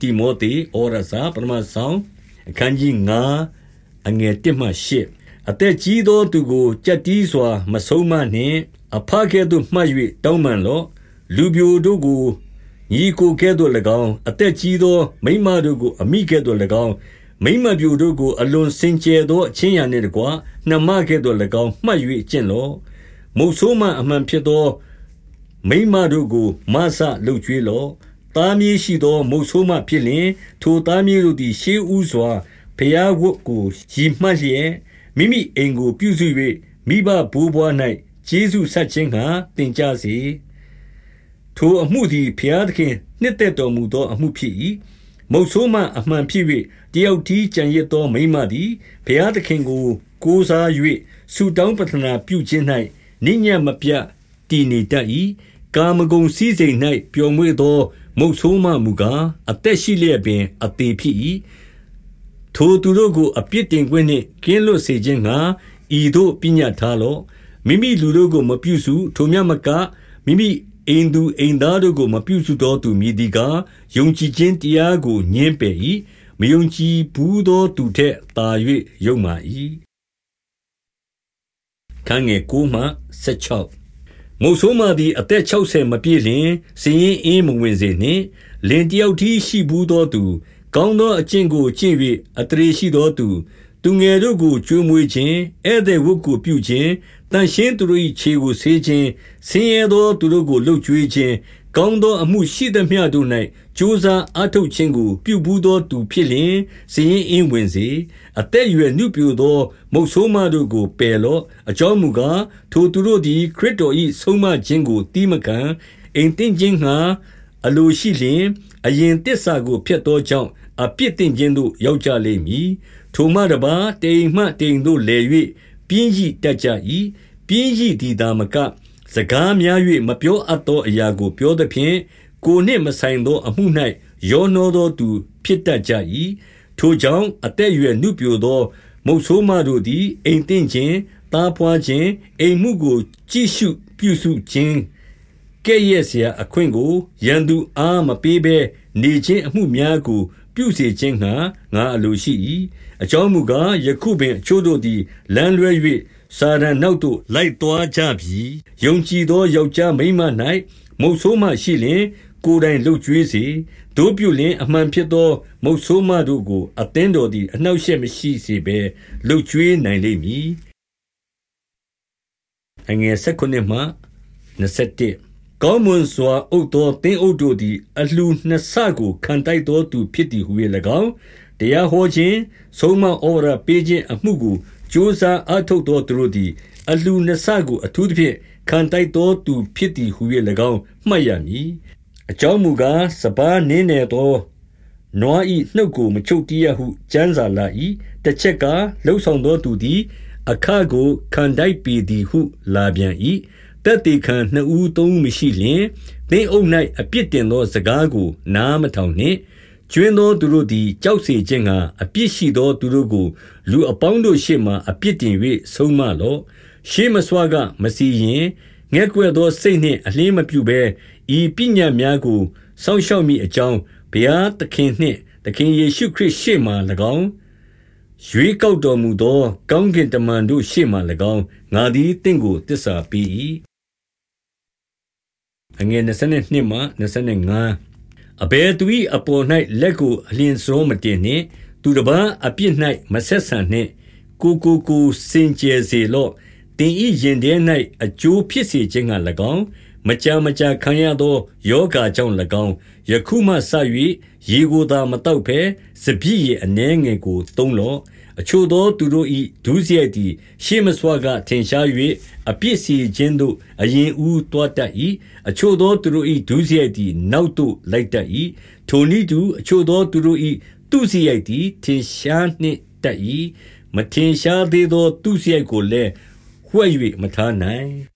တိမောသေဩရစာပထမဆောင်အခန်းကြီး9အငယ်1မှ8အသက်ကြီးသောသူကိုကြက်တီးစွာ မဆုံးမနှင့် အဖကဲ့သို့မှတ်၍တောင်းပန်လော့လူပြိုတို့ကိုညီကိုကဲ့သို့၎င်းအသက်ကြီးသော မိမတို့ကို အမိကဲ့သို့၎င်းမိမပြိုတို့ကိုအလွန်စင်ကြယ်သောအချင်းရနှင့်တကွနှမကဲ့သို့၎င်းမှတ်၍ကျင့်လော့မုတ်ဆိုးမအမှန်ဖြစ်သောမိမတို့ကိုမဆလှုပ်ကြွေးလော့ သားမြေးရှိသောမုတ်ဆိုးမဖြစ်လျင်ထိုသားမြေးတို့သည် ရှေးဥစွာဖျားဝတ်ကိုရည်မှတ်လျက်မိမိအိမ်ကိုပြုစု၍မိဘဘိုးဘွား၌ကျေးဇူးဆက်ခြင်းကတင်ကြစေထိုအမှုသည်ဖျားသခင်နှစ်သက်တော်မူသောအမှုဖြစ်၏မုတ်ဆိုးမအမှန်ဖြစ်၍တယောက်တည်းကြံရစ်သောမိမသည်ဘုရားသခင်ကို ကိုးစား၍ဆုတောင်းပတနာပြုခြင်း၌နိညမပြတ်တည်နေတတ်၏ကာမဂုဏ်စည်းစိမ်၌ပျော်မွေ့သော မုတ်ဆိုးမမူကားအသက်ရှိလျက်ပင် အသေးဖြစ်၏ထိုသူတို့ကိုအပြစ်တင်ခွင့်နှင့်ကင်းလွတ်စေခြင်းငှာဤသို့ပညတ်ထားလော့မိမိလူတို့ကိုမပြုစုထိုမြတ်မကမိမိအိမ်သူအိမ်သားတို့ကိုမပြုစုသောသူမည်သည်ကားယုံကြည်ခြင်းတရားကိုညှင်းပယ်၏မယုံကြည်ဘူးသောသူထက်သာ၍ယုံမာ၏ခန်းငယ်9မှ16 မုတ်ဆိုးမသည် အသက်60မပြည့်လျင်စည်ရင်အင်းမဝင်စေနှင့် လင်တယောက်တည်းရှိဘူးသောသူ ကောင်းသောအကျင့်ကို ကျင့်၍အတရေရှိသောသူ သူငယ်တို့ကို ကျွေးမွေးခြင်း ဧည့်သည်ဝတ်ကိုပြုခြင်းတန်ရှင်းသူတို့၏ခြေကိုဆေးခြင်း ဆင်းရဲသောသူတို့ကိုလှုပ်ကြွေးခြင်း ကောင်းသောအမှုရှိသမျှတို့၌ကြိုးစားအားထုတ်ခြင်းကို ပြုဘူးသောသူဖြစ်လျင်စည်ရင်အင်းဝင်စေအသက်အရွယ်နှုပြိုသော မုတ်ဆိုးမတို့ကိုပယ်လော့အကြောင်းမူကားထိုသူတို့သည်ခရစ်တော်၏ဆုံးမခြင်းကိုတီးမခံအိမ်တင်ခြင်းငှာအလိုရှိလျင်အရင်တစ္ဆာကိုဖျက်သောကြောင့်အပြစ်တင်ခြင်းသို့ရောက်ကြလိမ့်မည်ထိုမှတပါတိမ်မှတိမ်သို့လဲ၍ပြင်းကြီးတက်ကြ၏ပြင်းကြီးဒီသာမက စကားများ၍မပြောအပ်သောအရာကို ပြောသဖြင့်၊ကိုယ်နှင့်မဆိုင်သောအမှု၌ရောနှောသောသူ ဖြစ်တတ်ကြ၏။ထိုကြောင့်၊အသက်အရွယ်နုပျိုသော မုတ်ဆိုးမတို့သည် အိမ်သင့်ခြင်း၊သားဘွားခြင်း၊အိမ်မှုကို ကြည့်ရှုပြုစုခြင်းကဲ့ရဲ့စရာအခွင့်ကို ရန်သူအားမပေးဘဲနေခြင်းအမှုများကို ပြုစေခြင်းငှါ ငါအလိုရှိ၏။အကြောင်းမူကား၊ယခုပင်အချို့တို့သည် လမ်းလွဲ၍ စာရန်နောက်သို့လိုက်သွားကြပြီယုံကြည်သောယောက်ျားမိန်းမ၌မုတ်ဆိုးမှရှိလျင် ကိုယ်တိုင်လှုပ်ကြွေးစေတို့ပြုလျင်အမှန်ဖြစ်သော မုတ်ဆိုးမတို့ကိုအသင်းတော်သည်အနှောက်ရှက်မရှိစေဘဲလှုပ်ကြွေးနိုင်လိမ့်မည်အငယ်၁၉မှ21ကောင်းမွန်စွာအုပ်သောသင်းအုပ်တို့သည် အလှနှစ်ဆကိုခံတိုက်သောသူဖြစ်သည်ဟု၍၎င်းတရားဟောခြင်းဆုံးမဩဝါဒပေးခြင်းအမှုကို ကြိုးစားအထုတ်သောသူတို့သည် အလှနှစ်ဆကို အထူးသဖြင့် ခံတိုက်သောသူဖြစ်သည်ဟု၍၎င်း မှတ်ရမည် အကြောင်းမူကား စပားနင်းနေသော နွားဤနှုတ်ကို မချုပ်တည်းရဟု ကျမ်းစာလာ၏တစ်ချက်ကလှုပ်ဆောင်သောသူသည် အခကို ခံတိုက်ပေသည်ဟု လာပြန်၏တက်တေခံနှစ်ဦးသုံးဦးမရှိလျင် သင်အုပ်၌အပြစ်တင်သောစကားကို နားမထောင်နှင့် ကျွင်းသောသူတို့သည်ကြောက်စေခြင်းကအပြစ်ရှိသောသူတို့ကို လူအပေါင်းတို့ရှေ့မှအပြစ်တင်၍ဆုံးမလော့ရှေးမစွာကမစီရင်ငဲ့ကွယ်သောစိတ်နှင့်အလင်းမပြုဘဲဤပညာများကိုစောင့်ရှောက်မိအကြောင်းဘုရားသခင်နှင့်သခင်ယေရှုခရစ်ရှေ့မှ၎င်းရွေးကောက်တော်မူသော ကောင်းကင်တမန်တို့ရှေ့မှ၎င်းငါသည်တင့်ကိုတစ္ဆာပေး၏အငယ်22မှ25 အဘယ်သူ၏အပေါ်၌လက်ကိုအလျင်စောမတင်နှင့် သူတစ်ပါးအပြစ်၌မဆက်ဆံနှင့် ကိုကိုကိုစင်ကြယ်စေလော့တင်ဤရင်ထဲ၌အကျိုးဖြစ်စေခြင်းက၎င်းမကြာမကြာခံရသောယောဂါကြောင့်၎င်းယခုမှစ၍ရေကိုသာမတောက်ဖဲစပြည့်ရဲ့အနှဲငယ်ကိုသုံးလော့ အချို့သောသူတို့၏ဒုစရိုက်သည် ရှေးမစွာကထင်ရှား၍အပြစ်စီခြင်းသို့ အရင်ဦးတွားတတ်၏အချို့သောသူတို့၏ဒုစရိုက်သည် နောက်သို့လိုက်တတ်၏ထိုနည်းတူအချို့သောသူတို့၏သူစရိုက်သည် ထင်ရှားနှင့်တတ်၏မထင်ရှားသေးသောသူစရိုက်ကိုလည်း ဝှက်၍မထားနိုင်